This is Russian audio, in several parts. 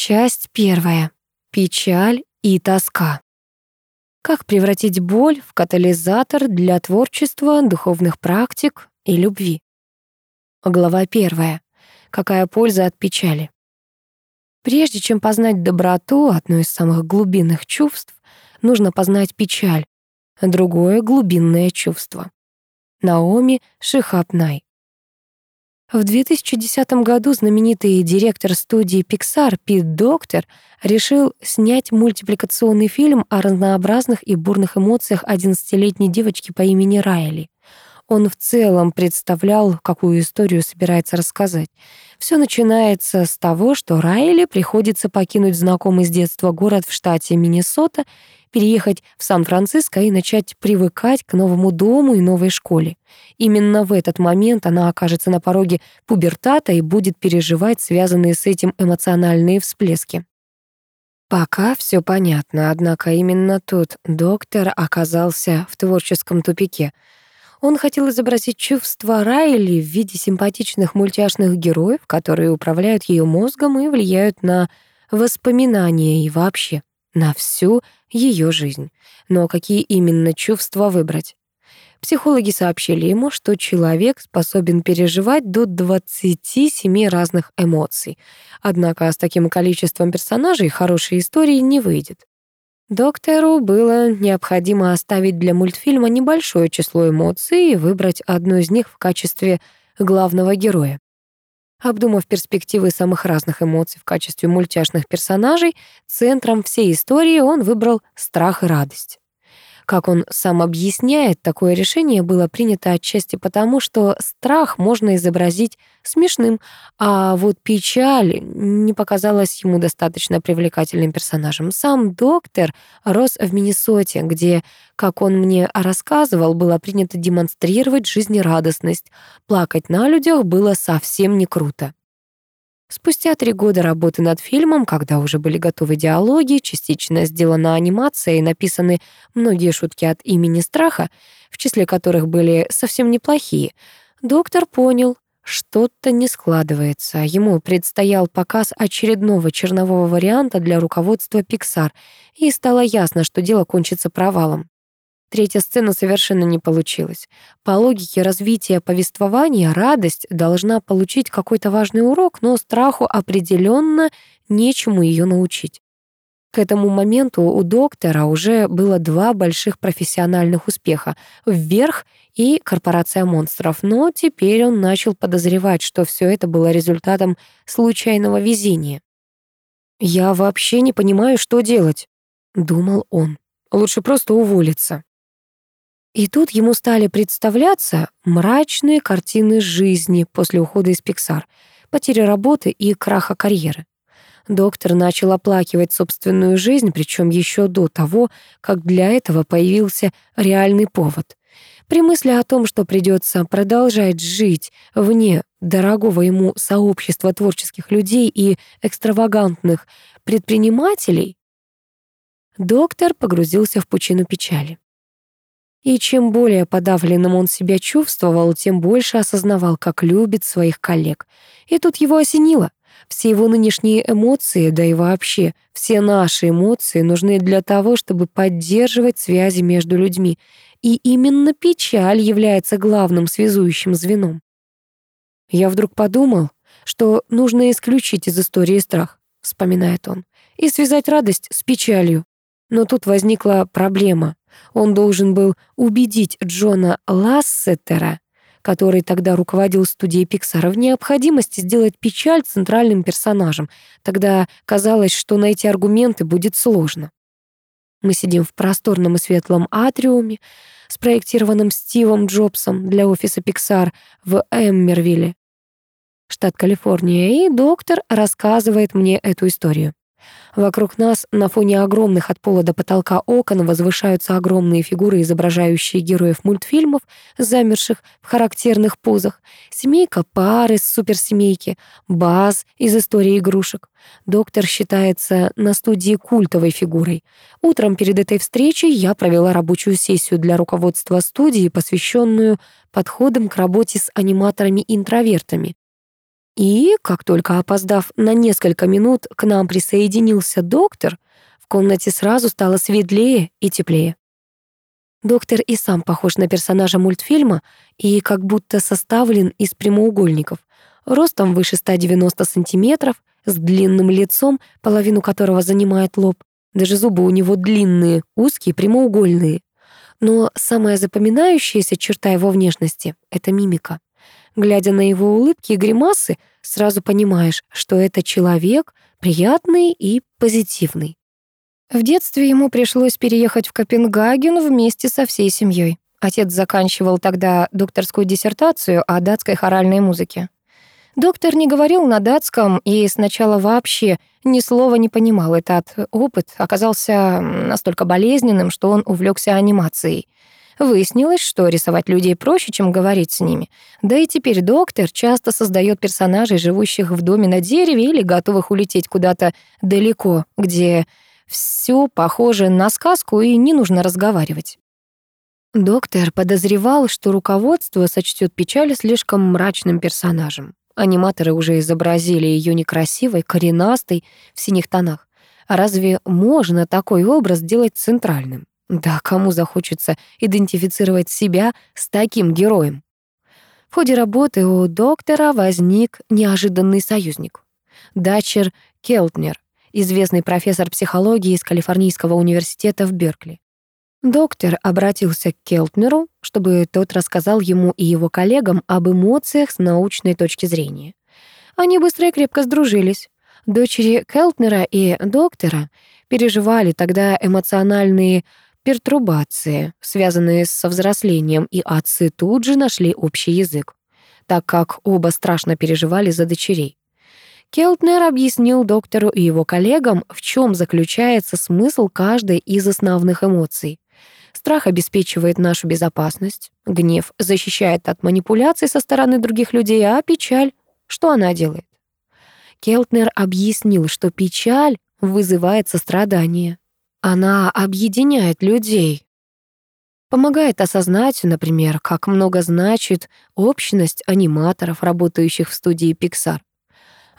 Часть первая. Печаль и тоска. Как превратить боль в катализатор для творчества, духовных практик и любви? Глава первая. Какая польза от печали? Прежде чем познать доброту, одно из самых глубинных чувств, нужно познать печаль, другое — глубинное чувство. Наоми Шихапнай. В 2010 году знаменитый директор студии Pixar Пит Доктор решил снять мультипликационный фильм о разнообразных и бурных эмоциях 11-летней девочки по имени Райли. Он в целом представлял, какую историю собирается рассказать. Все начинается с того, что Райли приходится покинуть знакомый с детства город в штате Миннесота переехать в Сан-Франциско и начать привыкать к новому дому и новой школе. Именно в этот момент она окажется на пороге пубертата и будет переживать связанные с этим эмоциональные всплески. Пока все понятно, однако именно тут доктор оказался в творческом тупике. Он хотел изобразить чувства Райли в виде симпатичных мультяшных героев, которые управляют ее мозгом и влияют на воспоминания и вообще на всю ее жизнь. Но какие именно чувства выбрать? Психологи сообщили ему, что человек способен переживать до 27 разных эмоций. Однако с таким количеством персонажей хорошей истории не выйдет. Доктору было необходимо оставить для мультфильма небольшое число эмоций и выбрать одну из них в качестве главного героя. Обдумав перспективы самых разных эмоций в качестве мультяшных персонажей, центром всей истории он выбрал страх и радость. Как он сам объясняет, такое решение было принято отчасти потому, что страх можно изобразить смешным, а вот печаль не показалась ему достаточно привлекательным персонажем. Сам доктор рос в Миннесоте, где, как он мне рассказывал, было принято демонстрировать жизнерадостность. Плакать на людях было совсем не круто. Спустя три года работы над фильмом, когда уже были готовы диалоги, частично сделана анимация и написаны многие шутки от имени страха, в числе которых были совсем неплохие, доктор понял, что-то не складывается. Ему предстоял показ очередного чернового варианта для руководства Pixar, и стало ясно, что дело кончится провалом. Третья сцена совершенно не получилась. По логике развития повествования радость должна получить какой-то важный урок, но страху определенно нечему ее научить. К этому моменту у доктора уже было два больших профессиональных успеха — «Вверх» и «Корпорация монстров», но теперь он начал подозревать, что все это было результатом случайного везения. «Я вообще не понимаю, что делать», — думал он. «Лучше просто уволиться». И тут ему стали представляться мрачные картины жизни после ухода из Пиксар, потери работы и краха карьеры. Доктор начал оплакивать собственную жизнь, причем еще до того, как для этого появился реальный повод. При мысли о том, что придется продолжать жить вне дорогого ему сообщества творческих людей и экстравагантных предпринимателей, доктор погрузился в пучину печали. И чем более подавленным он себя чувствовал, тем больше осознавал, как любит своих коллег. И тут его осенило. Все его нынешние эмоции, да и вообще все наши эмоции нужны для того, чтобы поддерживать связи между людьми. И именно печаль является главным связующим звеном. Я вдруг подумал, что нужно исключить из истории страх, вспоминает он, и связать радость с печалью. Но тут возникла проблема. Он должен был убедить Джона Лассетера, который тогда руководил студией Пиксара, в необходимости сделать печаль центральным персонажем. Тогда казалось, что найти аргументы будет сложно. Мы сидим в просторном и светлом атриуме, спроектированном Стивом Джобсом для офиса Pixar в Эммервилле, штат Калифорния, и доктор рассказывает мне эту историю. Вокруг нас на фоне огромных от пола до потолка окон возвышаются огромные фигуры, изображающие героев мультфильмов, замерших в характерных позах. Семейка пар из суперсемейки, Баз из истории игрушек. Доктор считается на студии культовой фигурой. Утром перед этой встречей я провела рабочую сессию для руководства студии, посвященную подходам к работе с аниматорами-интровертами. И, как только опоздав на несколько минут, к нам присоединился доктор, в комнате сразу стало светлее и теплее. Доктор и сам похож на персонажа мультфильма и как будто составлен из прямоугольников. Ростом выше 190 сантиметров, с длинным лицом, половину которого занимает лоб. Даже зубы у него длинные, узкие, прямоугольные. Но самая запоминающаяся черта его внешности — это мимика. Глядя на его улыбки и гримасы, сразу понимаешь, что это человек приятный и позитивный. В детстве ему пришлось переехать в Копенгаген вместе со всей семьей. Отец заканчивал тогда докторскую диссертацию о датской хоральной музыке. Доктор не говорил на датском и сначала вообще ни слова не понимал. Этот опыт оказался настолько болезненным, что он увлекся анимацией. Выяснилось, что рисовать людей проще, чем говорить с ними. Да и теперь доктор часто создает персонажей, живущих в доме на дереве или готовых улететь куда-то далеко, где все похоже на сказку и не нужно разговаривать. Доктор подозревал, что руководство сочтет печаль слишком мрачным персонажем. Аниматоры уже изобразили ее некрасивой, коренастой, в синих тонах. А разве можно такой образ делать центральным? Да кому захочется идентифицировать себя с таким героем? В ходе работы у доктора возник неожиданный союзник. Дачер Келтнер, известный профессор психологии из Калифорнийского университета в Беркли. Доктор обратился к Келтнеру, чтобы тот рассказал ему и его коллегам об эмоциях с научной точки зрения. Они быстро и крепко сдружились. Дочери Келтнера и доктора переживали тогда эмоциональные пертурбации, связанные со взрослением, и отцы тут же нашли общий язык, так как оба страшно переживали за дочерей. Келтнер объяснил доктору и его коллегам, в чем заключается смысл каждой из основных эмоций. Страх обеспечивает нашу безопасность, гнев защищает от манипуляций со стороны других людей, а печаль, что она делает? Келтнер объяснил, что печаль вызывает сострадание. Она объединяет людей, помогает осознать, например, как много значит общность аниматоров, работающих в студии Pixar.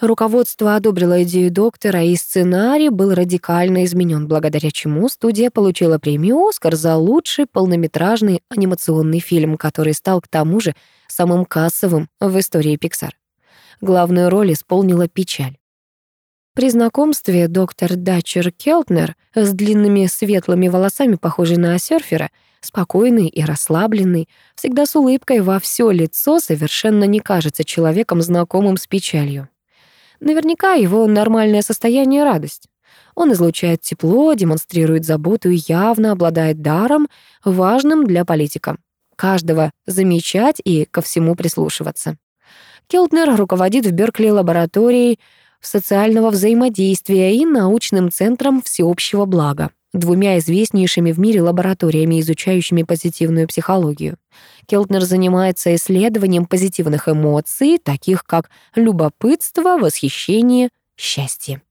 Руководство одобрило идею доктора, и сценарий был радикально изменен, благодаря чему студия получила премию «Оскар» за лучший полнометражный анимационный фильм, который стал к тому же самым кассовым в истории Pixar. Главную роль исполнила печаль. При знакомстве доктор Датчер Келтнер с длинными светлыми волосами, похожий на серфера, спокойный и расслабленный, всегда с улыбкой во все лицо, совершенно не кажется человеком, знакомым с печалью. Наверняка его нормальное состояние — радость. Он излучает тепло, демонстрирует заботу и явно обладает даром, важным для политика. Каждого замечать и ко всему прислушиваться. Келтнер руководит в Беркли лабораторией социального взаимодействия и научным центром всеобщего блага двумя известнейшими в мире лабораториями, изучающими позитивную психологию. Келтнер занимается исследованием позитивных эмоций, таких как любопытство, восхищение, счастье.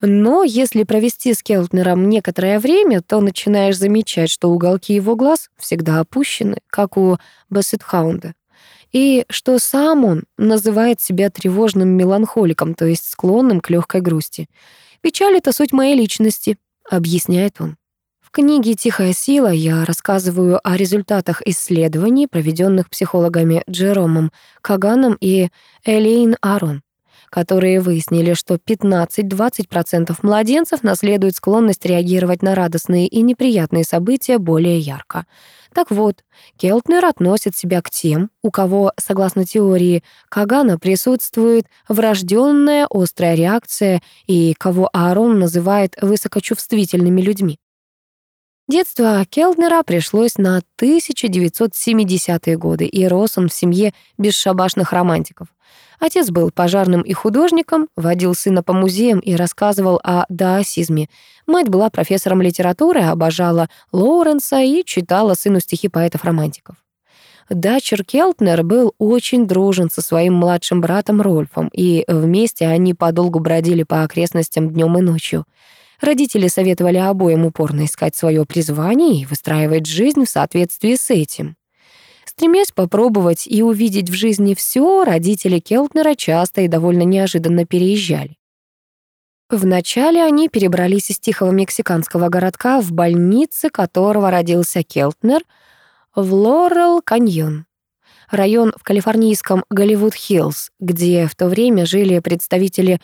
Но если провести с Келтнером некоторое время, то начинаешь замечать, что уголки его глаз всегда опущены, как у Бассетхаунда. И что сам он называет себя тревожным меланхоликом, то есть склонным к легкой грусти. Печаль — это суть моей личности, объясняет он. В книге «Тихая сила» я рассказываю о результатах исследований, проведенных психологами Джеромом Каганом и Элейн Арон, которые выяснили, что 15-20% младенцев наследуют склонность реагировать на радостные и неприятные события более ярко. Так вот, Келтнер относит себя к тем, у кого, согласно теории Кагана, присутствует врожденная острая реакция и кого Аарон называет высокочувствительными людьми. Детство Келтнера пришлось на 1970-е годы, и рос он в семье бесшабашных романтиков. Отец был пожарным и художником, водил сына по музеям и рассказывал о даосизме. Мать была профессором литературы, обожала Лоуренса и читала сыну стихи поэтов-романтиков. Дачер Келтнер был очень дружен со своим младшим братом Рольфом, и вместе они подолгу бродили по окрестностям днем и ночью. Родители советовали обоим упорно искать свое призвание и выстраивать жизнь в соответствии с этим. Стремясь попробовать и увидеть в жизни все, родители Келтнера часто и довольно неожиданно переезжали. Вначале они перебрались из тихого мексиканского городка в больнице, которого родился Келтнер, в Лорел-Каньон. Район в калифорнийском Голливуд-Хиллз, где в то время жили представители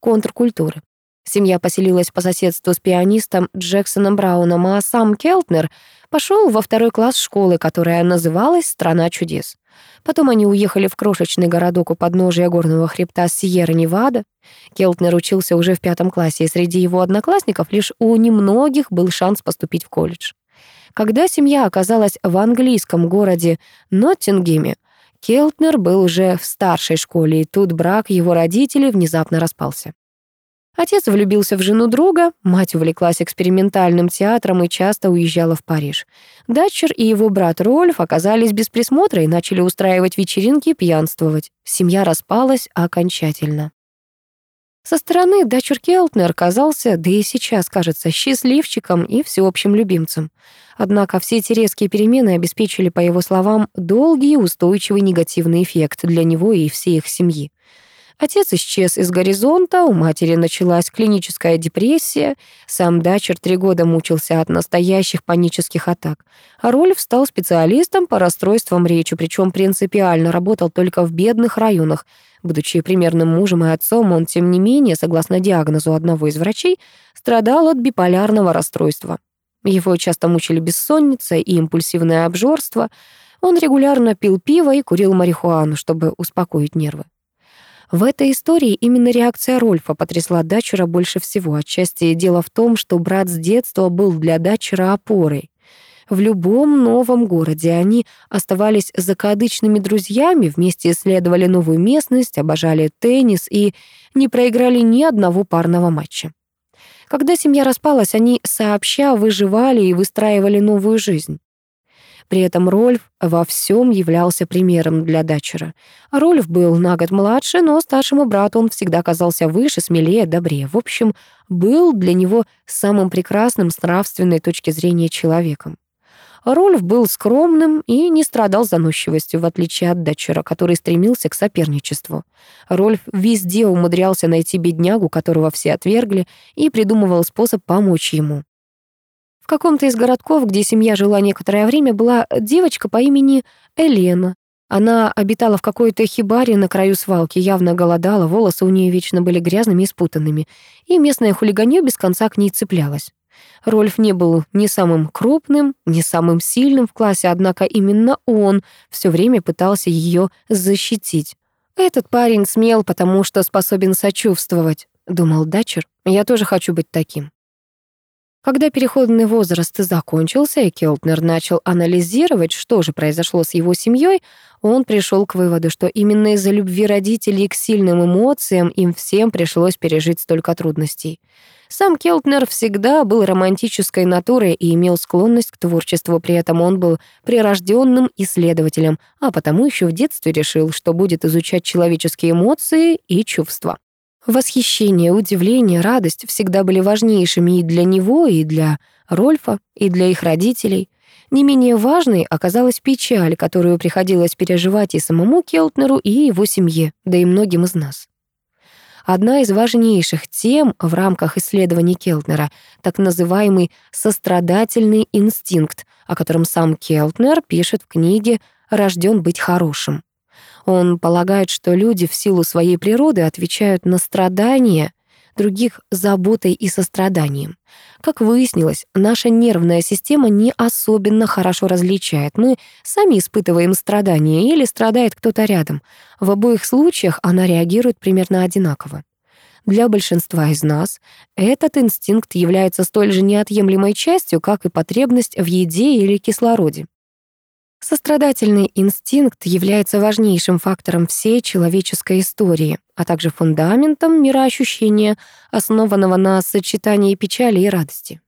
контркультуры. Семья поселилась по соседству с пианистом Джексоном Брауном, а сам Келтнер пошел во второй класс школы, которая называлась «Страна чудес». Потом они уехали в крошечный городок у подножия горного хребта Сьерра-Невада. Келтнер учился уже в пятом классе, и среди его одноклассников лишь у немногих был шанс поступить в колледж. Когда семья оказалась в английском городе Ноттингеме, Келтнер был уже в старшей школе, и тут брак его родителей внезапно распался. Отец влюбился в жену друга, мать увлеклась экспериментальным театром и часто уезжала в Париж. Датчер и его брат Рольф оказались без присмотра и начали устраивать вечеринки и пьянствовать. Семья распалась окончательно. Со стороны Датчер Келтнер казался, да и сейчас кажется, счастливчиком и всеобщим любимцем. Однако все эти резкие перемены обеспечили, по его словам, долгий устойчивый негативный эффект для него и всей их семьи. Отец исчез из горизонта, у матери началась клиническая депрессия, сам Дачер три года мучился от настоящих панических атак. А Рольф стал специалистом по расстройствам речи, причем принципиально работал только в бедных районах. Будучи примерным мужем и отцом, он, тем не менее, согласно диагнозу одного из врачей, страдал от биполярного расстройства. Его часто мучили бессонница и импульсивное обжорство. Он регулярно пил пиво и курил марихуану, чтобы успокоить нервы. В этой истории именно реакция Рольфа потрясла Датчера больше всего. Отчасти дело в том, что брат с детства был для Датчера опорой. В любом новом городе они оставались закадычными друзьями, вместе исследовали новую местность, обожали теннис и не проиграли ни одного парного матча. Когда семья распалась, они сообща выживали и выстраивали новую жизнь. При этом Рольф во всем являлся примером для Датчера. Рольф был на год младше, но старшему брату он всегда казался выше, смелее, добрее. В общем, был для него самым прекрасным с нравственной точки зрения человеком. Рольф был скромным и не страдал заносчивостью, в отличие от Датчера, который стремился к соперничеству. Рольф везде умудрялся найти беднягу, которого все отвергли, и придумывал способ помочь ему. В каком-то из городков, где семья жила некоторое время, была девочка по имени Елена. Она обитала в какой-то хибаре на краю свалки, явно голодала, волосы у нее вечно были грязными и спутанными, и местное хулиганье без конца к ней цеплялось. Рольф не был ни самым крупным, ни самым сильным в классе, однако именно он все время пытался ее защитить. «Этот парень смел, потому что способен сочувствовать», — думал Датчер. «Я тоже хочу быть таким». Когда переходный возраст закончился, и Келтнер начал анализировать, что же произошло с его семьей, он пришел к выводу, что именно из-за любви родителей к сильным эмоциям им всем пришлось пережить столько трудностей. Сам Келтнер всегда был романтической натурой и имел склонность к творчеству, при этом он был прирожденным исследователем, а потому еще в детстве решил, что будет изучать человеческие эмоции и чувства. Восхищение, удивление, радость всегда были важнейшими и для него, и для Рольфа, и для их родителей. Не менее важной оказалась печаль, которую приходилось переживать и самому Келтнеру, и его семье, да и многим из нас. Одна из важнейших тем в рамках исследований Келтнера — так называемый сострадательный инстинкт, о котором сам Келтнер пишет в книге «Рожден быть хорошим». Он полагает, что люди в силу своей природы отвечают на страдания других заботой и состраданием. Как выяснилось, наша нервная система не особенно хорошо различает. Мы сами испытываем страдания или страдает кто-то рядом. В обоих случаях она реагирует примерно одинаково. Для большинства из нас этот инстинкт является столь же неотъемлемой частью, как и потребность в еде или кислороде. Сострадательный инстинкт является важнейшим фактором всей человеческой истории, а также фундаментом мироощущения, основанного на сочетании печали и радости.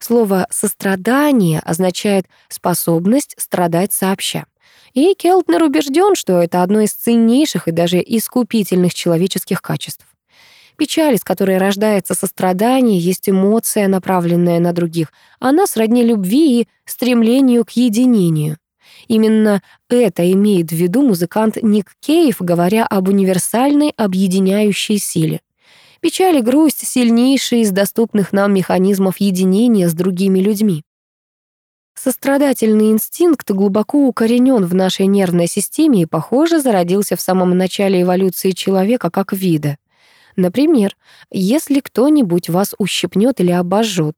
Слово «сострадание» означает способность страдать сообща. И Келтнер убежден, что это одно из ценнейших и даже искупительных человеческих качеств. Печаль, из которой рождается сострадание, есть эмоция, направленная на других. Она сродни любви и стремлению к единению. Именно это имеет в виду музыкант Ник Кейв, говоря об универсальной объединяющей силе. Печаль и грусть — сильнейшие из доступных нам механизмов единения с другими людьми. Сострадательный инстинкт глубоко укоренен в нашей нервной системе и, похоже, зародился в самом начале эволюции человека как вида. Например, если кто-нибудь вас ущипнет или обожжет,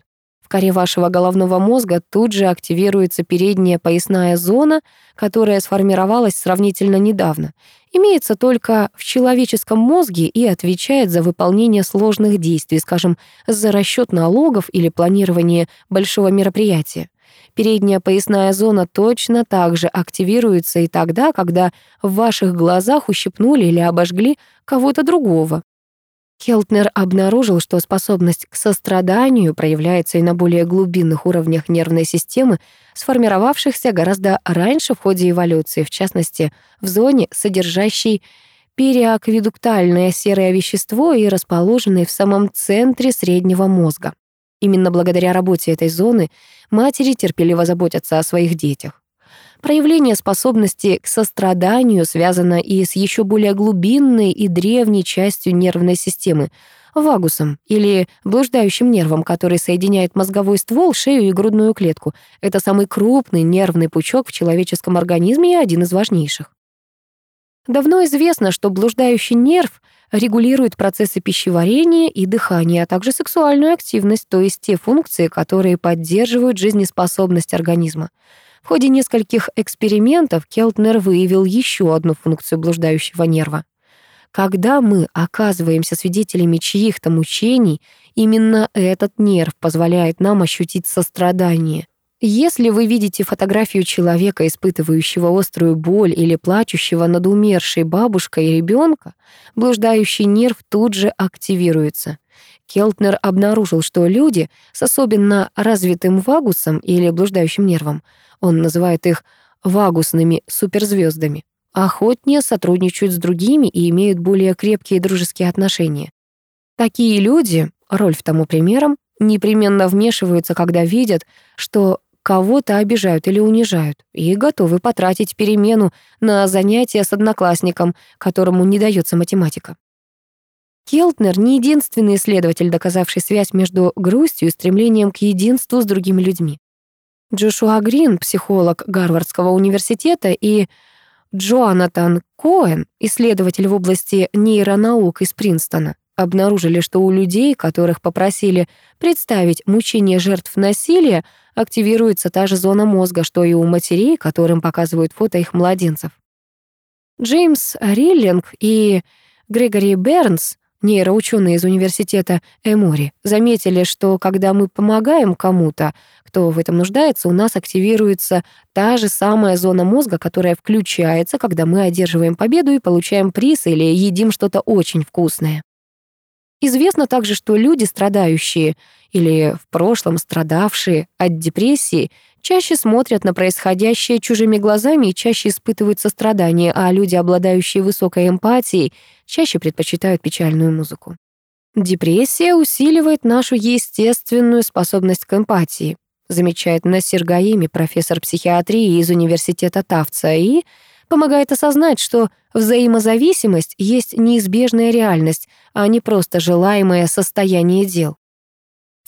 в коре вашего головного мозга тут же активируется передняя поясная зона, которая сформировалась сравнительно недавно. Имеется только в человеческом мозге и отвечает за выполнение сложных действий, скажем, за расчет налогов или планирование большого мероприятия. Передняя поясная зона точно так же активируется и тогда, когда в ваших глазах ущипнули или обожгли кого-то другого. Келтнер обнаружил, что способность к состраданию проявляется и на более глубинных уровнях нервной системы, сформировавшихся гораздо раньше в ходе эволюции, в частности, в зоне, содержащей периакведуктальное серое вещество и расположенной в самом центре среднего мозга. Именно благодаря работе этой зоны матери терпеливо заботятся о своих детях. Проявление способности к состраданию связано и с еще более глубинной и древней частью нервной системы — вагусом или блуждающим нервом, который соединяет мозговой ствол, шею и грудную клетку. Это самый крупный нервный пучок в человеческом организме и один из важнейших. Давно известно, что блуждающий нерв регулирует процессы пищеварения и дыхания, а также сексуальную активность, то есть те функции, которые поддерживают жизнеспособность организма. В ходе нескольких экспериментов Келтнер выявил еще одну функцию блуждающего нерва. Когда мы оказываемся свидетелями чьих-то мучений, именно этот нерв позволяет нам ощутить сострадание. Если вы видите фотографию человека, испытывающего острую боль или плачущего над умершей бабушкой и ребенка, блуждающий нерв тут же активируется. Келтнер обнаружил, что люди с особенно развитым вагусом или блуждающим нервом, он называет их вагусными суперзвездами, охотнее сотрудничают с другими и имеют более крепкие дружеские отношения. Такие люди, Рольф тому примером, непременно вмешиваются, когда видят, что кого-то обижают или унижают, и готовы потратить перемену на занятия с одноклассником, которому не дается математика. Келтнер не единственный исследователь, доказавший связь между грустью и стремлением к единству с другими людьми. Джошуа Грин, психолог Гарвардского университета, и Джоанатан Коэн, исследователь в области нейронаук из Принстона, обнаружили, что у людей, которых попросили представить мучение жертв насилия, активируется та же зона мозга, что и у матерей, которым показывают фото их младенцев. Джеймс Риллинг и Грегори Бернс, нейроученые из университета Эмори, заметили, что когда мы помогаем кому-то, кто в этом нуждается, у нас активируется та же самая зона мозга, которая включается, когда мы одерживаем победу и получаем приз или едим что-то очень вкусное. Известно также, что люди, страдающие или в прошлом страдавшие от депрессии, чаще смотрят на происходящее чужими глазами и чаще испытывают сострадание, а люди, обладающие высокой эмпатией, чаще предпочитают печальную музыку. Депрессия усиливает нашу естественную способность к эмпатии, замечает Насир Гаими, профессор психиатрии из университета Тавца, и помогает осознать, что взаимозависимость есть неизбежная реальность, а не просто желаемое состояние дел.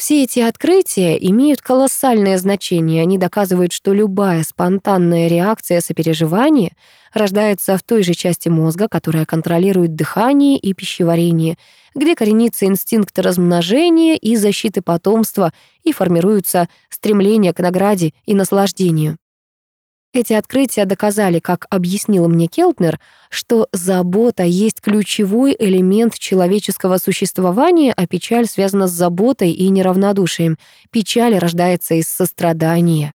Все эти открытия имеют колоссальное значение. Они доказывают, что любая спонтанная реакция сопереживания рождается в той же части мозга, которая контролирует дыхание и пищеварение, где коренится инстинкт размножения и защиты потомства и формируются стремления к награде и наслаждению. Эти открытия доказали, как объяснил мне Келтнер, что забота есть ключевой элемент человеческого существования, а печаль связана с заботой и неравнодушием. Печаль рождается из сострадания.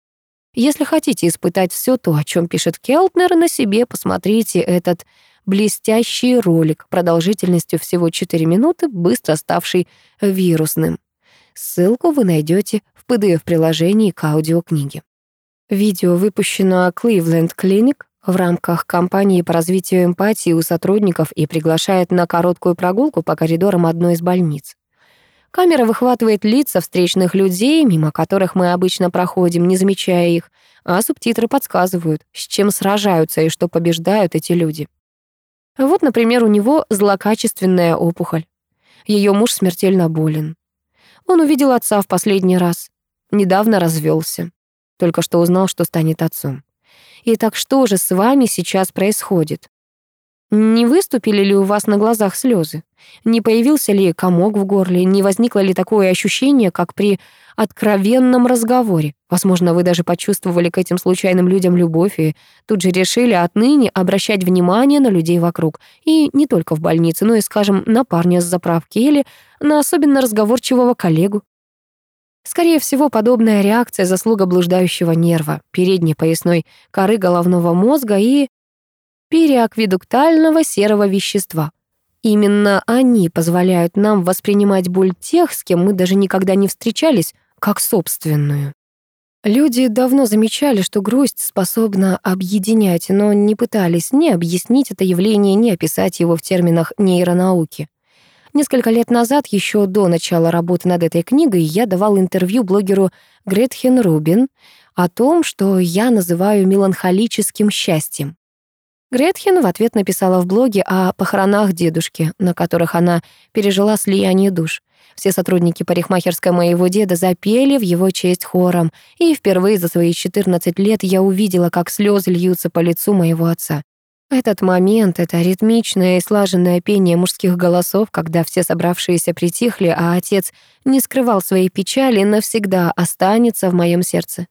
Если хотите испытать все то, о чем пишет Келтнер, на себе посмотрите этот блестящий ролик продолжительностью всего 4 минуты, быстро ставший вирусным. Ссылку вы найдете в PDF-приложении к аудиокниге. Видео выпущено Cleveland Clinic в рамках кампании по развитию эмпатии у сотрудников и приглашает на короткую прогулку по коридорам одной из больниц. Камера выхватывает лица встречных людей, мимо которых мы обычно проходим, не замечая их, а субтитры подсказывают, с чем сражаются и что побеждают эти люди. Вот, например, у него злокачественная опухоль. Ее муж смертельно болен. Он увидел отца в последний раз. Недавно развелся. Только что узнал, что станет отцом. Итак, что же с вами сейчас происходит? Не выступили ли у вас на глазах слезы? Не появился ли комок в горле? Не возникло ли такое ощущение, как при откровенном разговоре? Возможно, вы даже почувствовали к этим случайным людям любовь и тут же решили отныне обращать внимание на людей вокруг. И не только в больнице, но и, скажем, на парня с заправки или на особенно разговорчивого коллегу. Скорее всего, подобная реакция — заслуга блуждающего нерва, передней поясной коры головного мозга и переакведуктального серого вещества. Именно они позволяют нам воспринимать боль тех, с кем мы даже никогда не встречались, как собственную. Люди давно замечали, что грусть способна объединять, но не пытались ни объяснить это явление, ни описать его в терминах нейронауки. Несколько лет назад, еще до начала работы над этой книгой, я давал интервью блогеру Гретхен Рубин о том, что я называю меланхолическим счастьем. Гретхен в ответ написала в блоге о похоронах дедушки, на которых она пережила слияние душ. Все сотрудники парикмахерской моего деда запели в его честь хором, и впервые за свои 14 лет я увидела, как слезы льются по лицу моего отца. Этот момент, это ритмичное и слаженное пение мужских голосов, когда все собравшиеся притихли, а отец не скрывал своей печали, навсегда останется в моем сердце.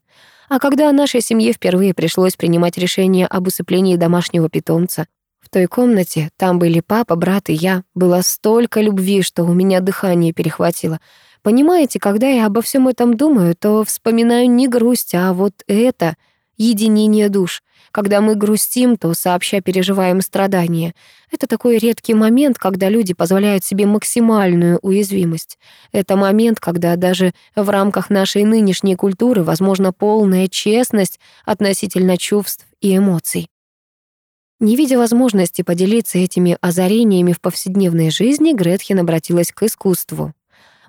А когда нашей семье впервые пришлось принимать решение об усыплении домашнего питомца, в той комнате, там были папа, брат и я, было столько любви, что у меня дыхание перехватило. Понимаете, когда я обо всем этом думаю, то вспоминаю не грусть, а вот это — единение душ — когда мы грустим, то сообща переживаем страдания. Это такой редкий момент, когда люди позволяют себе максимальную уязвимость. Это момент, когда даже в рамках нашей нынешней культуры возможна полная честность относительно чувств и эмоций. Не видя возможности поделиться этими озарениями в повседневной жизни, Гретхен обратилась к искусству.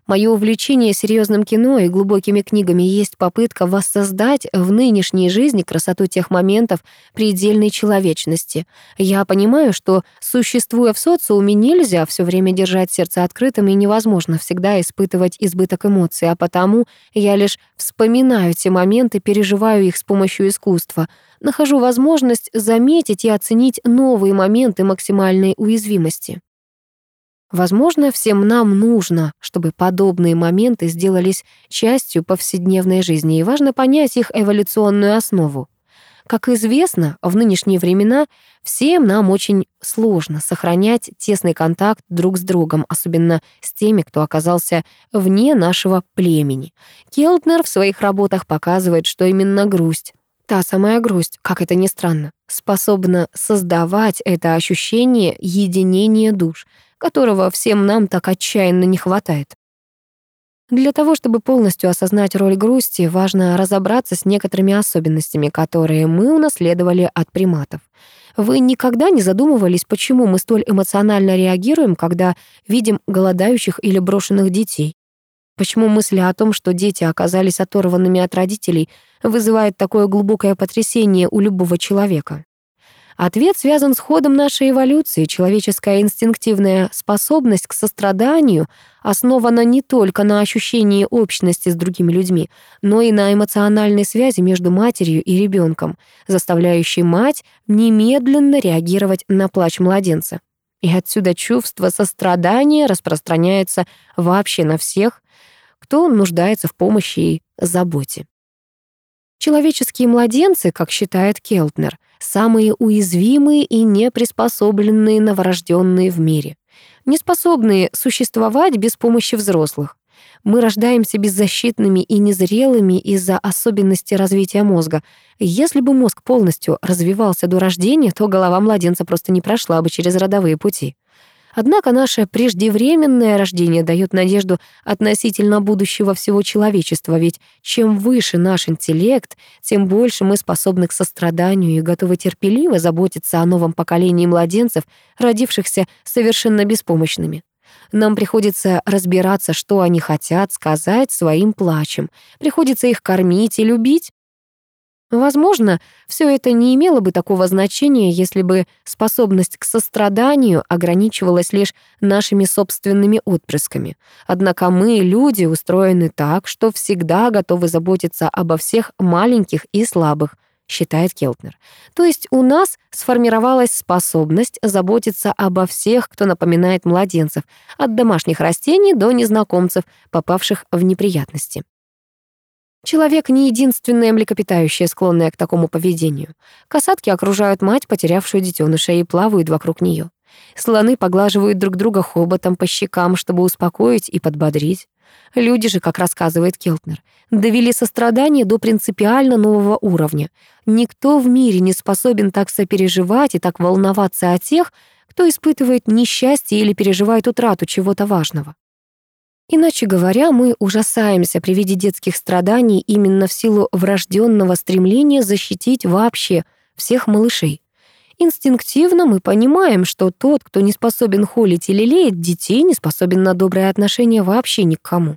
Мое увлечение серьезным кино и глубокими книгами есть попытка воссоздать в нынешней жизни красоту тех моментов предельной человечности. Я понимаю, что, существуя в социуме, нельзя все время держать сердце открытым и невозможно всегда испытывать избыток эмоций, а потому я лишь вспоминаю те моменты, переживаю их с помощью искусства, нахожу возможность заметить и оценить новые моменты максимальной уязвимости. Возможно, всем нам нужно, чтобы подобные моменты сделались частью повседневной жизни, и важно понять их эволюционную основу. Как известно, в нынешние времена всем нам очень сложно сохранять тесный контакт друг с другом, особенно с теми, кто оказался вне нашего племени. Келтнер в своих работах показывает, что именно грусть, та самая грусть, как это ни странно, способна создавать это ощущение единения душ — которого всем нам так отчаянно не хватает. Для того, чтобы полностью осознать роль грусти, важно разобраться с некоторыми особенностями, которые мы унаследовали от приматов. Вы никогда не задумывались, почему мы столь эмоционально реагируем, когда видим голодающих или брошенных детей? Почему мысли о том, что дети оказались оторванными от родителей, вызывает такое глубокое потрясение у любого человека? Ответ связан с ходом нашей эволюции. Человеческая инстинктивная способность к состраданию основана не только на ощущении общности с другими людьми, но и на эмоциональной связи между матерью и ребенком, заставляющей мать немедленно реагировать на плач младенца. И отсюда чувство сострадания распространяется вообще на всех, кто нуждается в помощи и заботе. Человеческие младенцы, как считает Келтнер, самые уязвимые и неприспособленные новорожденные в мире, не способные существовать без помощи взрослых. Мы рождаемся беззащитными и незрелыми из-за особенностей развития мозга. Если бы мозг полностью развивался до рождения, то голова младенца просто не прошла бы через родовые пути. Однако наше преждевременное рождение дает надежду относительно будущего всего человечества, ведь чем выше наш интеллект, тем больше мы способны к состраданию и готовы терпеливо заботиться о новом поколении младенцев, родившихся совершенно беспомощными. Нам приходится разбираться, что они хотят сказать своим плачем. Приходится их кормить и любить. Возможно, все это не имело бы такого значения, если бы способность к состраданию ограничивалась лишь нашими собственными отпрысками. Однако мы, люди, устроены так, что всегда готовы заботиться обо всех маленьких и слабых, считает Келтнер. То есть у нас сформировалась способность заботиться обо всех, кто напоминает младенцев, от домашних растений до незнакомцев, попавших в неприятности. Человек не единственное млекопитающее, склонное к такому поведению. Касатки окружают мать, потерявшую детеныша, и плавают вокруг нее. Слоны поглаживают друг друга хоботом по щекам, чтобы успокоить и подбодрить. Люди же, как рассказывает Келтнер, довели сострадание до принципиально нового уровня. Никто в мире не способен так сопереживать и так волноваться о тех, кто испытывает несчастье или переживает утрату чего-то важного. Иначе говоря, мы ужасаемся при виде детских страданий именно в силу врожденного стремления защитить вообще всех малышей. Инстинктивно мы понимаем, что тот, кто не способен холить или лелеять детей, не способен на доброе отношение вообще ни к кому.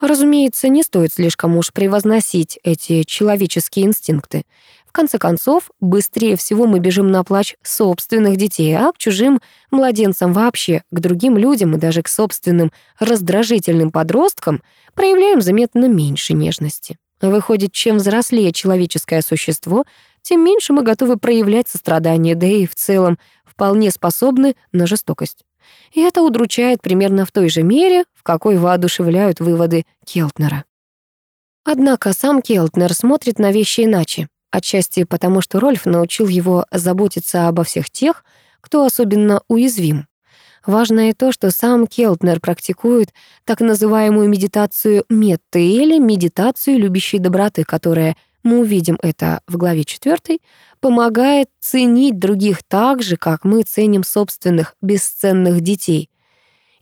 Разумеется, не стоит слишком уж превозносить эти человеческие инстинкты. В конце концов, быстрее всего мы бежим на плач собственных детей, а к чужим младенцам вообще, к другим людям и даже к собственным раздражительным подросткам проявляем заметно меньше нежности. Выходит, чем взрослее человеческое существо, тем меньше мы готовы проявлять сострадание, да и в целом вполне способны на жестокость. И это удручает примерно в той же мере, в какой воодушевляют выводы Келтнера. Однако сам Келтнер смотрит на вещи иначе. Отчасти потому, что Рольф научил его заботиться обо всех тех, кто особенно уязвим. Важно и то, что сам Келтнер практикует так называемую медитацию метты или медитацию любящей доброты, которая, мы увидим это в главе 4, помогает ценить других так же, как мы ценим собственных бесценных детей.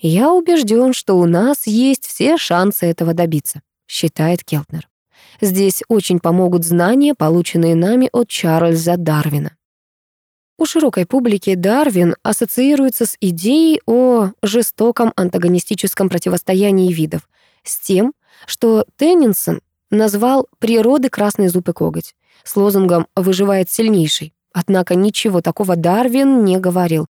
Я убежден, что у нас есть все шансы этого добиться, считает Келтнер. Здесь очень помогут знания, полученные нами от Чарльза Дарвина. У широкой публики Дарвин ассоциируется с идеей о жестоком антагонистическом противостоянии видов, с тем, что Теннинсон назвал «природы красный зуб и коготь», с лозунгом «выживает сильнейший». Однако ничего такого Дарвин не говорил.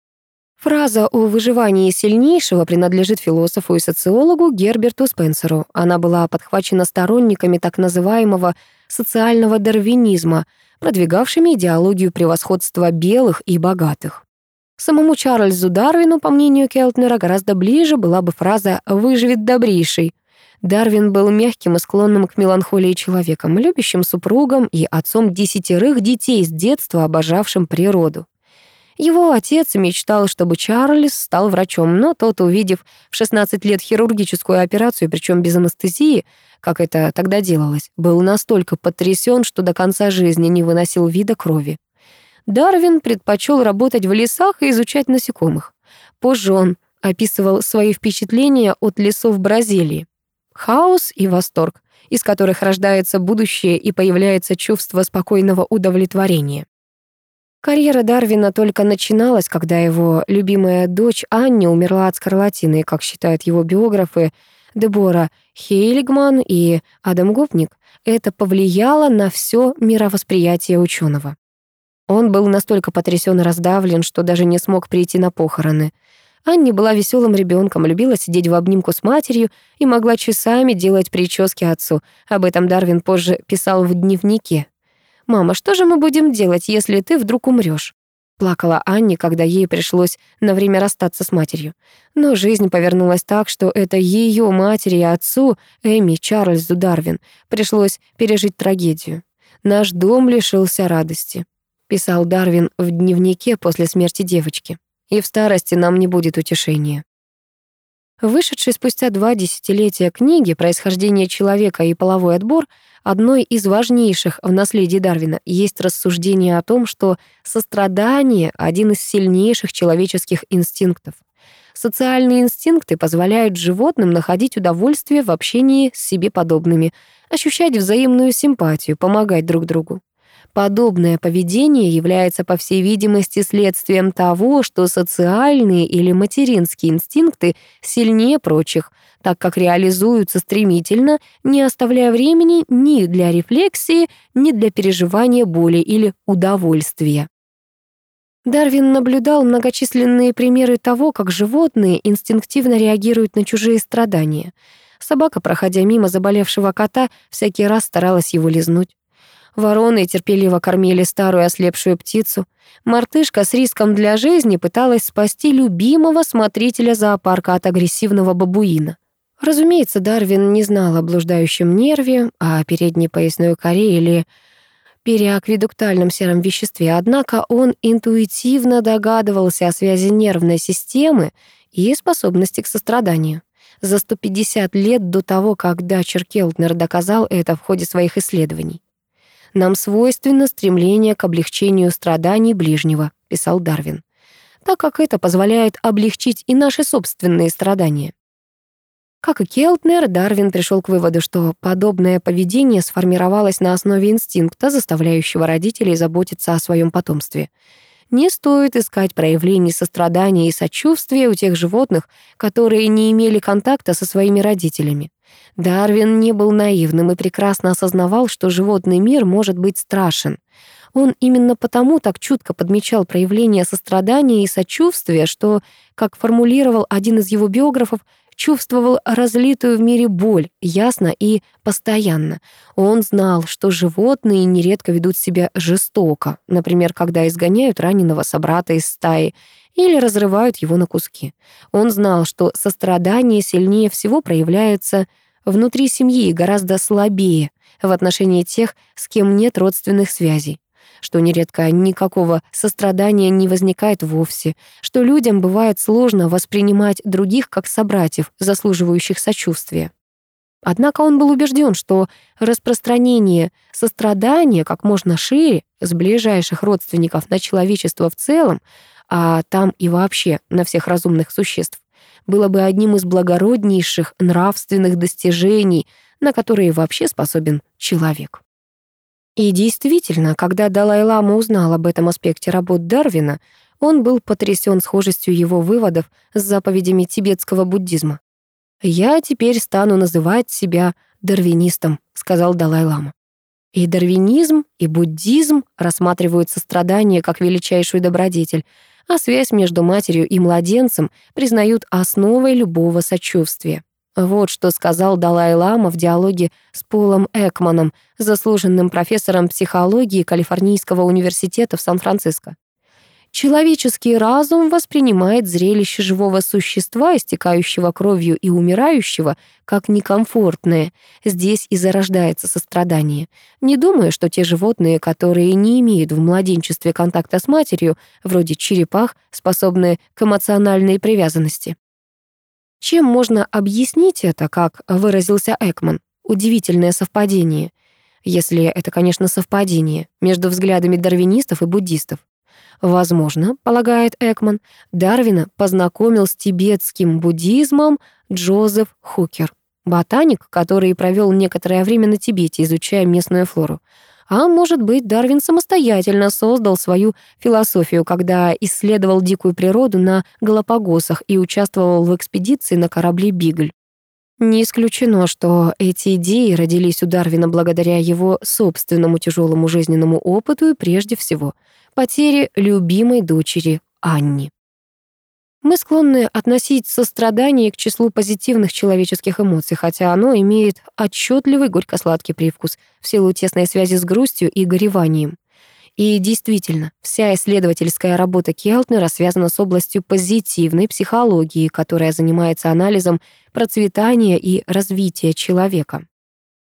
Фраза о выживании сильнейшего принадлежит философу и социологу Герберту Спенсеру. Она была подхвачена сторонниками так называемого социального дарвинизма, продвигавшими идеологию превосходства белых и богатых. Самому Чарльзу Дарвину, по мнению Келтнера, гораздо ближе была бы фраза «выживет добрейший». Дарвин был мягким и склонным к меланхолии человеком, любящим супругом и отцом десятерых детей с детства, обожавшим природу. Его отец мечтал, чтобы Чарльз стал врачом, но тот, увидев в 16 лет хирургическую операцию, причем без анестезии, как это тогда делалось, был настолько потрясен, что до конца жизни не выносил вида крови. Дарвин предпочел работать в лесах и изучать насекомых. Позже он описывал свои впечатления от лесов Бразилии. Хаос и восторг, из которых рождается будущее и появляется чувство спокойного удовлетворения. Карьера Дарвина только начиналась, когда его любимая дочь Анни умерла от скарлатины, как считают его биографы Дебора Хейлигман и Адам Гопник. Это повлияло на все мировосприятие ученого. Он был настолько потрясен и раздавлен, что даже не смог прийти на похороны. Анни была веселым ребенком, любила сидеть в обнимку с матерью и могла часами делать прически отцу. Об этом Дарвин позже писал в дневнике. «Мама, что же мы будем делать, если ты вдруг умрёшь?» Плакала Анни, когда ей пришлось на время расстаться с матерью. Но жизнь повернулась так, что это её матери и отцу, Эми Чарльзу Дарвин, пришлось пережить трагедию. «Наш дом лишился радости», — писал Дарвин в дневнике после смерти девочки. «И в старости нам не будет утешения». Вышедшей спустя два десятилетия книги «Происхождение человека и половой отбор» одной из важнейших в наследии Дарвина есть рассуждение о том, что сострадание — один из сильнейших человеческих инстинктов. Социальные инстинкты позволяют животным находить удовольствие в общении с себе подобными, ощущать взаимную симпатию, помогать друг другу. Подобное поведение является, по всей видимости, следствием того, что социальные или материнские инстинкты сильнее прочих, так как реализуются стремительно, не оставляя времени ни для рефлексии, ни для переживания боли или удовольствия. Дарвин наблюдал многочисленные примеры того, как животные инстинктивно реагируют на чужие страдания. Собака, проходя мимо заболевшего кота, всякий раз старалась его лизнуть. Вороны терпеливо кормили старую ослепшую птицу. Мартышка с риском для жизни пыталась спасти любимого смотрителя зоопарка от агрессивного бабуина. Разумеется, Дарвин не знал о блуждающем нерве, о передней поясной коре или переакведуктальном сером веществе, однако он интуитивно догадывался о связи нервной системы и способности к состраданию. За 150 лет до того, как Дачер Келтнер доказал это в ходе своих исследований. «Нам свойственно стремление к облегчению страданий ближнего», — писал Дарвин, так как это позволяет облегчить и наши собственные страдания. Как и Келтнер, Дарвин пришел к выводу, что подобное поведение сформировалось на основе инстинкта, заставляющего родителей заботиться о своем потомстве. Не стоит искать проявлений сострадания и сочувствия у тех животных, которые не имели контакта со своими родителями. Дарвин не был наивным и прекрасно осознавал, что животный мир может быть страшен. Он именно потому так чутко подмечал проявления сострадания и сочувствия, что, как формулировал один из его биографов, чувствовал разлитую в мире боль, ясно и постоянно. Он знал, что животные нередко ведут себя жестоко, например, когда изгоняют раненого собрата из стаи или разрывают его на куски. Он знал, что сострадание сильнее всего проявляется внутри семьи и гораздо слабее в отношении тех, с кем нет родственных связей что нередко никакого сострадания не возникает вовсе, что людям бывает сложно воспринимать других как собратьев, заслуживающих сочувствия. Однако он был убежден, что распространение сострадания как можно шире с ближайших родственников на человечество в целом, а там и вообще на всех разумных существ, было бы одним из благороднейших нравственных достижений, на которые вообще способен человек. И действительно, когда Далай-лама узнал об этом аспекте работ Дарвина, он был потрясен схожестью его выводов с заповедями тибетского буддизма. «Я теперь стану называть себя дарвинистом», — сказал Далай-лама. И дарвинизм, и буддизм рассматривают сострадание как величайшую добродетель, а связь между матерью и младенцем признают основой любого сочувствия. Вот что сказал Далай-лама в диалоге с Полом Экманом, заслуженным профессором психологии Калифорнийского университета в Сан-Франциско. Человеческий разум воспринимает зрелище живого существа, истекающего кровью и умирающего, как некомфортное. Здесь и зарождается сострадание. Не думаю, что те животные, которые не имеют в младенчестве контакта с матерью, вроде черепах, способны к эмоциональной привязанности. Чем можно объяснить это, как выразился Экман? Удивительное совпадение. Если это, конечно, совпадение между взглядами дарвинистов и буддистов. Возможно, полагает Экман, Дарвина познакомил с тибетским буддизмом Джозеф Хукер, ботаник, который провел некоторое время на Тибете, изучая местную флору. А может быть, Дарвин самостоятельно создал свою философию, когда исследовал дикую природу на Галапагосах и участвовал в экспедиции на корабле «Бигль». Не исключено, что эти идеи родились у Дарвина благодаря его собственному тяжелому жизненному опыту и прежде всего потере любимой дочери Анни. Мы склонны относить сострадание к числу позитивных человеческих эмоций, хотя оно имеет отчетливый горько-сладкий привкус в силу тесной связи с грустью и гореванием. И действительно, вся исследовательская работа Келтнера связана с областью позитивной психологии, которая занимается анализом процветания и развития человека.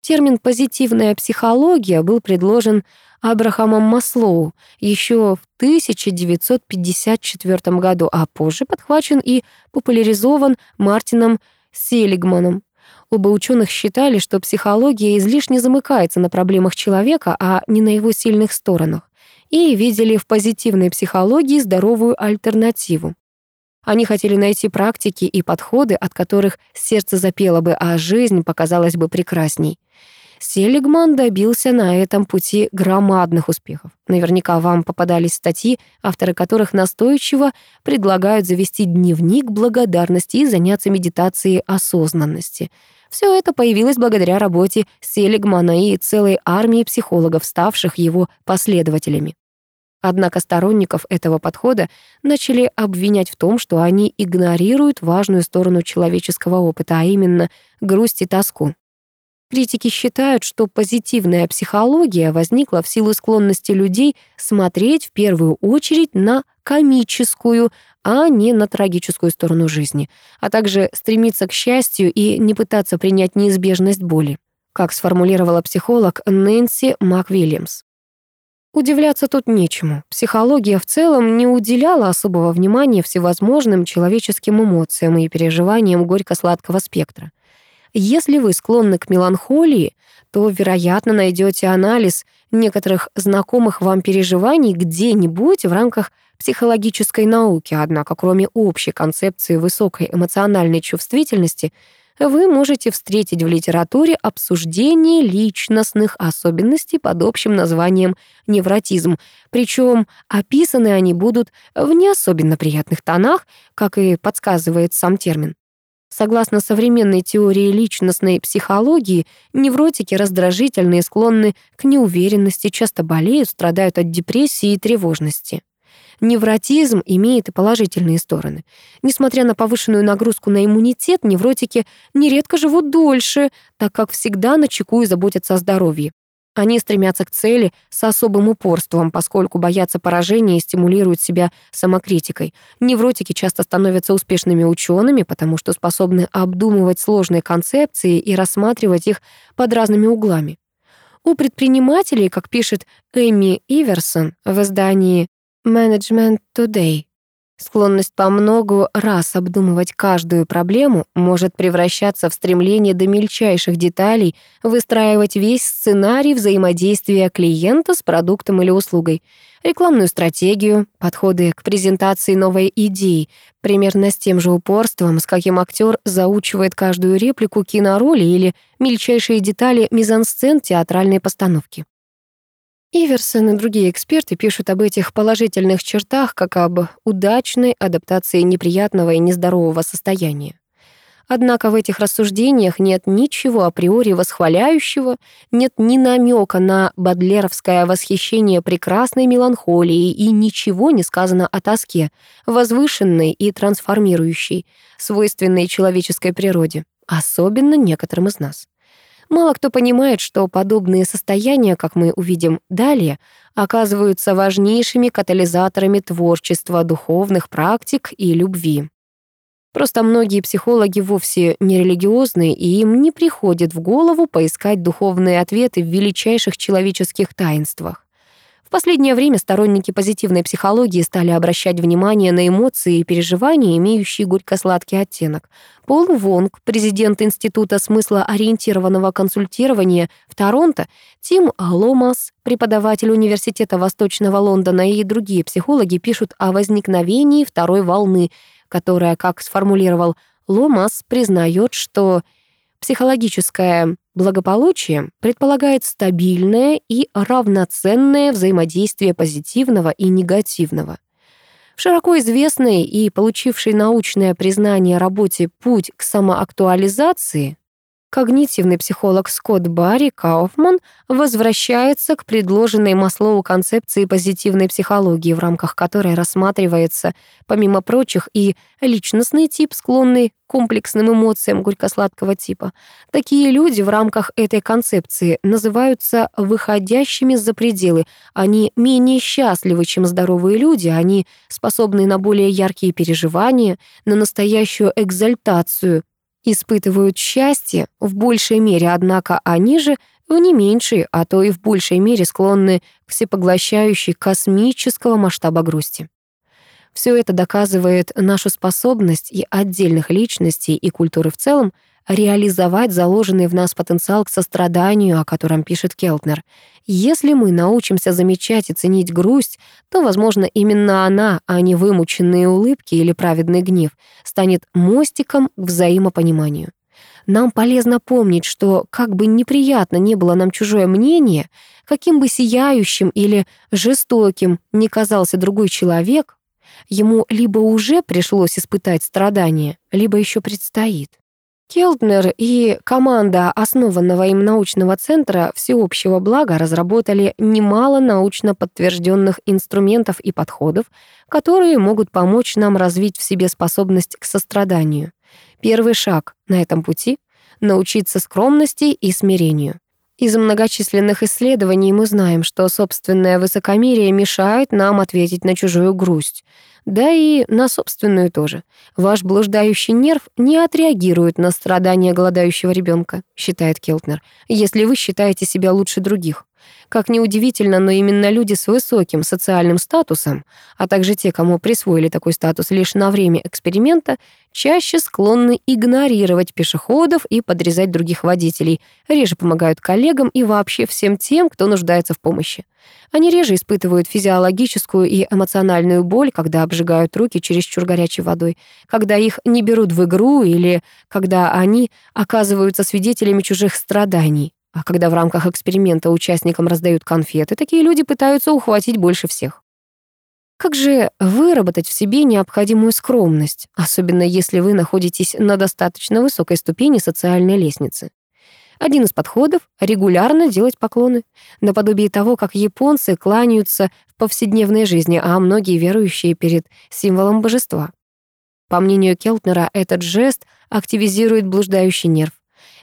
Термин «позитивная психология» был предложен Абрахамом Маслоу еще в 1954 году, а позже подхвачен и популяризован Мартином Селигманом. Оба ученых считали, что психология излишне замыкается на проблемах человека, а не на его сильных сторонах, и видели в позитивной психологии здоровую альтернативу. Они хотели найти практики и подходы, от которых сердце запело бы, а жизнь показалась бы прекрасней. Селигман добился на этом пути громадных успехов. Наверняка вам попадались статьи, авторы которых настойчиво предлагают завести дневник благодарности и заняться медитацией осознанности. Все это появилось благодаря работе Селигмана и целой армии психологов, ставших его последователями. Однако сторонников этого подхода начали обвинять в том, что они игнорируют важную сторону человеческого опыта, а именно грусть и тоску. Критики считают, что позитивная психология возникла в силу склонности людей смотреть в первую очередь на комическую, а не на трагическую сторону жизни, а также стремиться к счастью и не пытаться принять неизбежность боли, как сформулировала психолог Нэнси МакВильямс. Удивляться тут нечему. Психология в целом не уделяла особого внимания всевозможным человеческим эмоциям и переживаниям горько-сладкого спектра. Если вы склонны к меланхолии, то, вероятно, найдете анализ некоторых знакомых вам переживаний где-нибудь в рамках психологической науки. Однако, кроме общей концепции высокой эмоциональной чувствительности, вы можете встретить в литературе обсуждение личностных особенностей под общим названием невротизм. Причем описаны они будут в не особенно приятных тонах, как и подсказывает сам термин. Согласно современной теории личностной психологии, невротики раздражительные, склонны к неуверенности, часто болеют, страдают от депрессии и тревожности. Невротизм имеет и положительные стороны. Несмотря на повышенную нагрузку на иммунитет, невротики нередко живут дольше, так как всегда начеку и заботятся о здоровье. Они стремятся к цели с особым упорством, поскольку боятся поражения и стимулируют себя самокритикой. Невротики часто становятся успешными учеными, потому что способны обдумывать сложные концепции и рассматривать их под разными углами. У предпринимателей, как пишет Эми Иверсон в издании Management Today Склонность по многу раз обдумывать каждую проблему может превращаться в стремление до мельчайших деталей выстраивать весь сценарий взаимодействия клиента с продуктом или услугой, рекламную стратегию, подходы к презентации новой идеи, примерно с тем же упорством, с каким актер заучивает каждую реплику кинороли или мельчайшие детали мизансцен театральной постановки. Иверсон и другие эксперты пишут об этих положительных чертах как об удачной адаптации неприятного и нездорового состояния. Однако в этих рассуждениях нет ничего априори восхваляющего, нет ни намека на бодлеровское восхищение прекрасной меланхолией и ничего не сказано о тоске, возвышенной и трансформирующей, свойственной человеческой природе, особенно некоторым из нас. Мало кто понимает, что подобные состояния, как мы увидим далее, оказываются важнейшими катализаторами творчества, духовных практик и любви. Просто многие психологи вовсе не религиозные, и им не приходит в голову поискать духовные ответы в величайших человеческих таинствах последнее время сторонники позитивной психологии стали обращать внимание на эмоции и переживания, имеющие горько-сладкий оттенок. Пол Вонг, президент Института смыслоориентированного консультирования в Торонто, Тим Ломас, преподаватель Университета Восточного Лондона и другие психологи пишут о возникновении второй волны, которая, как сформулировал Ломас, признает, что Психологическое благополучие предполагает стабильное и равноценное взаимодействие позитивного и негативного. В широко известной и получившей научное признание работе «Путь к самоактуализации» Когнитивный психолог Скотт Барри Кауфман возвращается к предложенной Маслоу концепции позитивной психологии, в рамках которой рассматривается, помимо прочих, и личностный тип, склонный к комплексным эмоциям горько-сладкого типа. Такие люди в рамках этой концепции называются выходящими за пределы. Они менее счастливы, чем здоровые люди, они способны на более яркие переживания, на настоящую экзальтацию, испытывают счастье в большей мере, однако они же в не меньшей, а то и в большей мере склонны к всепоглощающей космического масштаба грусти. Все это доказывает нашу способность и отдельных личностей, и культуры в целом реализовать заложенный в нас потенциал к состраданию, о котором пишет Келтнер. Если мы научимся замечать и ценить грусть, то, возможно, именно она, а не вымученные улыбки или праведный гнев, станет мостиком к взаимопониманию. Нам полезно помнить, что как бы неприятно не было нам чужое мнение, каким бы сияющим или жестоким ни казался другой человек, ему либо уже пришлось испытать страдания, либо еще предстоит. Келтнер и команда основанного им научного центра всеобщего блага разработали немало научно подтвержденных инструментов и подходов, которые могут помочь нам развить в себе способность к состраданию. Первый шаг на этом пути — научиться скромности и смирению. Из многочисленных исследований мы знаем, что собственное высокомерие мешает нам ответить на чужую грусть — да и на собственную тоже. Ваш блуждающий нерв не отреагирует на страдания голодающего ребенка, считает Келтнер, если вы считаете себя лучше других. Как ни удивительно, но именно люди с высоким социальным статусом, а также те, кому присвоили такой статус лишь на время эксперимента, чаще склонны игнорировать пешеходов и подрезать других водителей, реже помогают коллегам и вообще всем тем, кто нуждается в помощи. Они реже испытывают физиологическую и эмоциональную боль, когда обжигают руки чересчур горячей водой, когда их не берут в игру или когда они оказываются свидетелями чужих страданий. А когда в рамках эксперимента участникам раздают конфеты, такие люди пытаются ухватить больше всех. Как же выработать в себе необходимую скромность, особенно если вы находитесь на достаточно высокой ступени социальной лестницы? Один из подходов — регулярно делать поклоны, наподобие того, как японцы кланяются в повседневной жизни, а многие верующие перед символом божества. По мнению Келтнера, этот жест активизирует блуждающий нерв.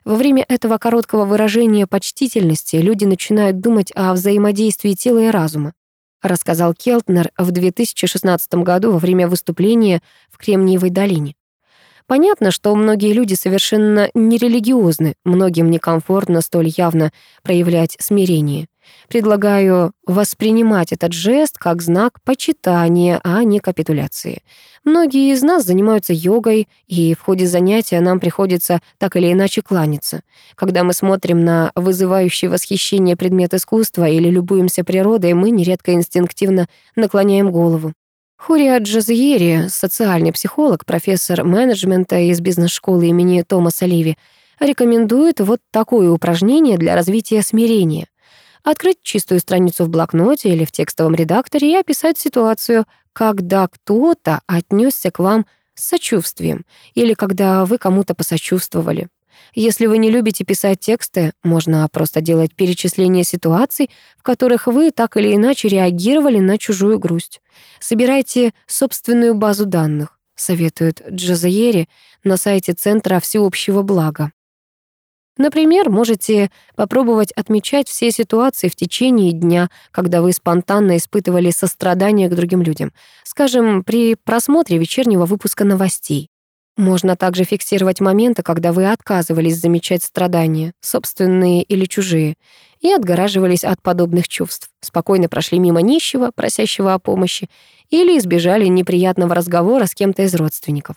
Во время этого короткого выражения почтительности люди начинают думать о взаимодействии тела и разума, рассказал Келтнер в 2016 году во время выступления в Кремниевой долине. Понятно, что многие люди совершенно нерелигиозны, многим некомфортно столь явно проявлять смирение. Предлагаю воспринимать этот жест как знак почитания, а не капитуляции. Многие из нас занимаются йогой, и в ходе занятия нам приходится так или иначе кланяться. Когда мы смотрим на вызывающий восхищение предмет искусства или любуемся природой, мы нередко инстинктивно наклоняем голову. Хурия Джазиери, социальный психолог, профессор менеджмента из бизнес-школы имени Томаса Ливи, рекомендует вот такое упражнение для развития смирения — открыть чистую страницу в блокноте или в текстовом редакторе и описать ситуацию, когда кто-то отнесся к вам с сочувствием или когда вы кому-то посочувствовали. Если вы не любите писать тексты, можно просто делать перечисление ситуаций, в которых вы так или иначе реагировали на чужую грусть. Собирайте собственную базу данных, советует Джазаери на сайте Центра всеобщего блага. Например, можете попробовать отмечать все ситуации в течение дня, когда вы спонтанно испытывали сострадание к другим людям. Скажем, при просмотре вечернего выпуска новостей. Можно также фиксировать моменты, когда вы отказывались замечать страдания, собственные или чужие, и отгораживались от подобных чувств, спокойно прошли мимо нищего, просящего о помощи, или избежали неприятного разговора с кем-то из родственников.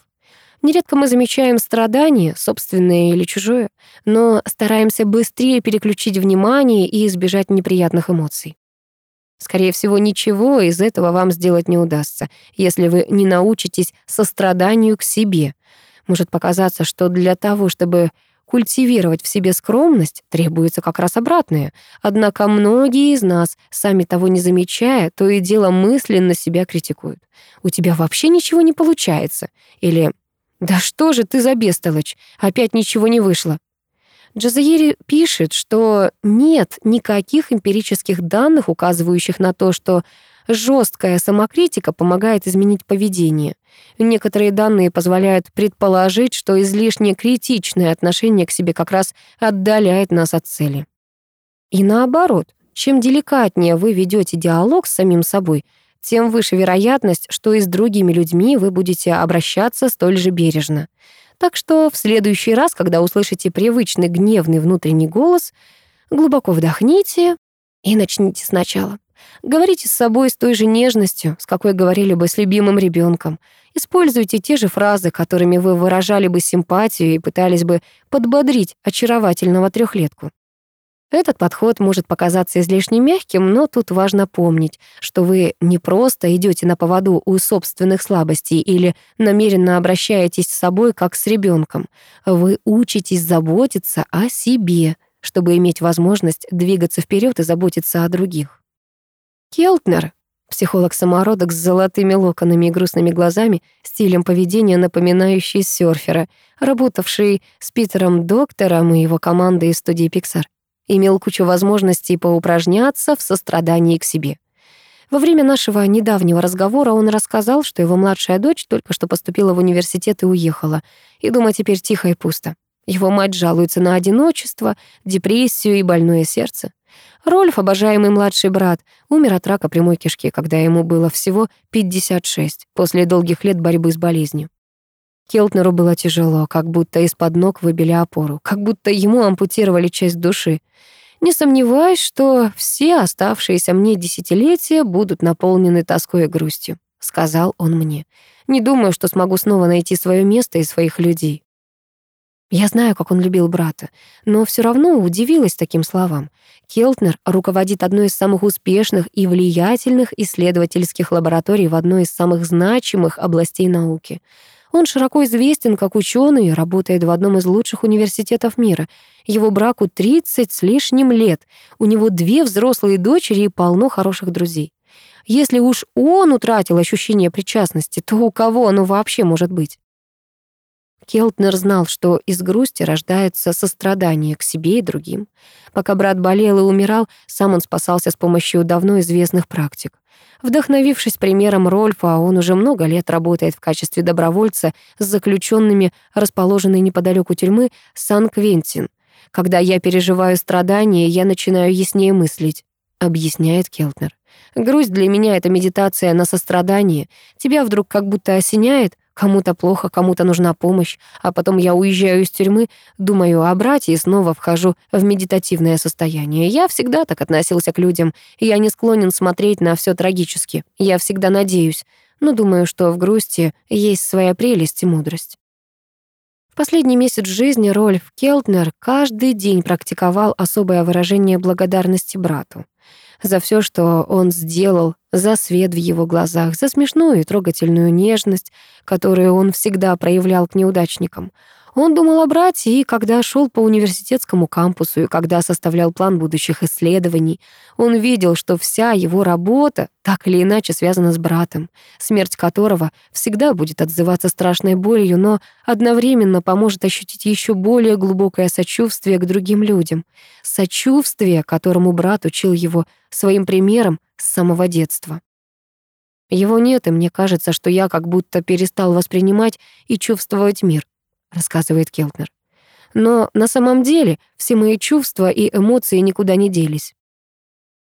Нередко мы замечаем страдания, собственное или чужое, но стараемся быстрее переключить внимание и избежать неприятных эмоций. Скорее всего, ничего из этого вам сделать не удастся, если вы не научитесь состраданию к себе. Может показаться, что для того, чтобы культивировать в себе скромность, требуется как раз обратное. Однако многие из нас, сами того не замечая, то и дело мысленно себя критикуют. «У тебя вообще ничего не получается» или «Да что же ты за бестолочь? Опять ничего не вышло». Джазаери пишет, что нет никаких эмпирических данных, указывающих на то, что жесткая самокритика помогает изменить поведение. Некоторые данные позволяют предположить, что излишне критичное отношение к себе как раз отдаляет нас от цели. И наоборот, чем деликатнее вы ведете диалог с самим собой — тем выше вероятность, что и с другими людьми вы будете обращаться столь же бережно. Так что в следующий раз, когда услышите привычный гневный внутренний голос, глубоко вдохните и начните сначала. Говорите с собой с той же нежностью, с какой говорили бы с любимым ребенком. Используйте те же фразы, которыми вы выражали бы симпатию и пытались бы подбодрить очаровательного трехлетку. Этот подход может показаться излишне мягким, но тут важно помнить, что вы не просто идете на поводу у собственных слабостей или намеренно обращаетесь с собой как с ребенком. Вы учитесь заботиться о себе, чтобы иметь возможность двигаться вперед и заботиться о других. Келтнер, психолог-самородок с золотыми локонами и грустными глазами, стилем поведения, напоминающий серфера, работавший с Питером Доктором и его командой из студии Pixar имел кучу возможностей поупражняться в сострадании к себе. Во время нашего недавнего разговора он рассказал, что его младшая дочь только что поступила в университет и уехала, и дома теперь тихо и пусто. Его мать жалуется на одиночество, депрессию и больное сердце. Рольф, обожаемый младший брат, умер от рака прямой кишки, когда ему было всего 56, после долгих лет борьбы с болезнью. Келтнеру было тяжело, как будто из-под ног выбили опору, как будто ему ампутировали часть души. Не сомневаюсь, что все оставшиеся мне десятилетия будут наполнены тоской и грустью, сказал он мне. Не думаю, что смогу снова найти свое место и своих людей. Я знаю, как он любил брата, но все равно удивилась таким словам. Келтнер руководит одной из самых успешных и влиятельных исследовательских лабораторий в одной из самых значимых областей науки. Он широко известен как ученый и работает в одном из лучших университетов мира. Его браку 30 с лишним лет. У него две взрослые дочери и полно хороших друзей. Если уж он утратил ощущение причастности, то у кого оно вообще может быть? Келтнер знал, что из грусти рождается сострадание к себе и другим. Пока брат болел и умирал, сам он спасался с помощью давно известных практик. Вдохновившись примером Рольфа, он уже много лет работает в качестве добровольца с заключенными, расположенной неподалеку тюрьмы Сан-Квентин. «Когда я переживаю страдания, я начинаю яснее мыслить», — объясняет Келтнер. «Грусть для меня — это медитация на сострадание. Тебя вдруг как будто осеняет, Кому-то плохо, кому-то нужна помощь, а потом я уезжаю из тюрьмы, думаю о брате и снова вхожу в медитативное состояние. Я всегда так относился к людям, я не склонен смотреть на все трагически. Я всегда надеюсь, но думаю, что в грусти есть своя прелесть и мудрость. В последний месяц жизни Рольф Келтнер каждый день практиковал особое выражение благодарности брату за все, что он сделал, за свет в его глазах, за смешную и трогательную нежность, которую он всегда проявлял к неудачникам. Он думал о брате, и когда шел по университетскому кампусу, и когда составлял план будущих исследований, он видел, что вся его работа так или иначе связана с братом, смерть которого всегда будет отзываться страшной болью, но одновременно поможет ощутить еще более глубокое сочувствие к другим людям. Сочувствие, которому брат учил его своим примером с самого детства. Его нет, и мне кажется, что я как будто перестал воспринимать и чувствовать мир рассказывает Келтнер. Но на самом деле все мои чувства и эмоции никуда не делись.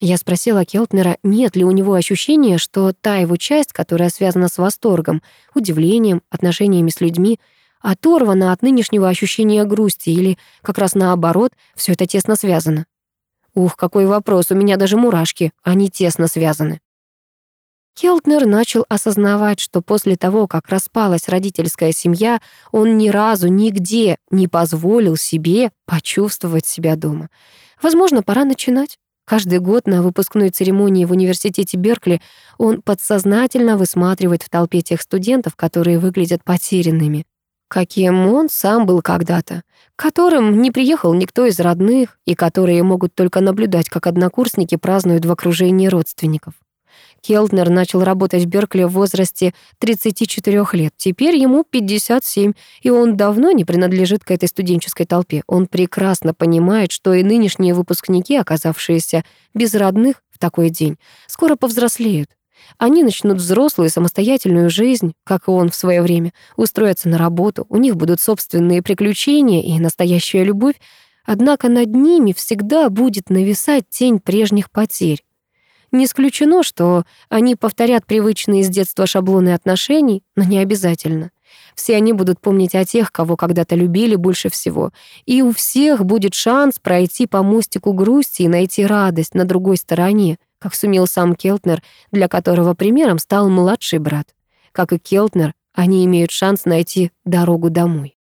Я спросила Келтнера, нет ли у него ощущения, что та его часть, которая связана с восторгом, удивлением, отношениями с людьми, оторвана от нынешнего ощущения грусти или, как раз наоборот, все это тесно связано. Ух, какой вопрос, у меня даже мурашки, они тесно связаны. Келтнер начал осознавать, что после того, как распалась родительская семья, он ни разу нигде не позволил себе почувствовать себя дома. Возможно, пора начинать. Каждый год на выпускной церемонии в университете Беркли он подсознательно высматривает в толпе тех студентов, которые выглядят потерянными. Каким он сам был когда-то, которым не приехал никто из родных и которые могут только наблюдать, как однокурсники празднуют в окружении родственников. Келтнер начал работать в Беркли в возрасте 34 лет. Теперь ему 57, и он давно не принадлежит к этой студенческой толпе. Он прекрасно понимает, что и нынешние выпускники, оказавшиеся без родных в такой день, скоро повзрослеют. Они начнут взрослую самостоятельную жизнь, как и он в свое время, устроятся на работу, у них будут собственные приключения и настоящая любовь, однако над ними всегда будет нависать тень прежних потерь. Не исключено, что они повторят привычные с детства шаблоны отношений, но не обязательно. Все они будут помнить о тех, кого когда-то любили больше всего. И у всех будет шанс пройти по мостику грусти и найти радость на другой стороне, как сумел сам Келтнер, для которого примером стал младший брат. Как и Келтнер, они имеют шанс найти дорогу домой.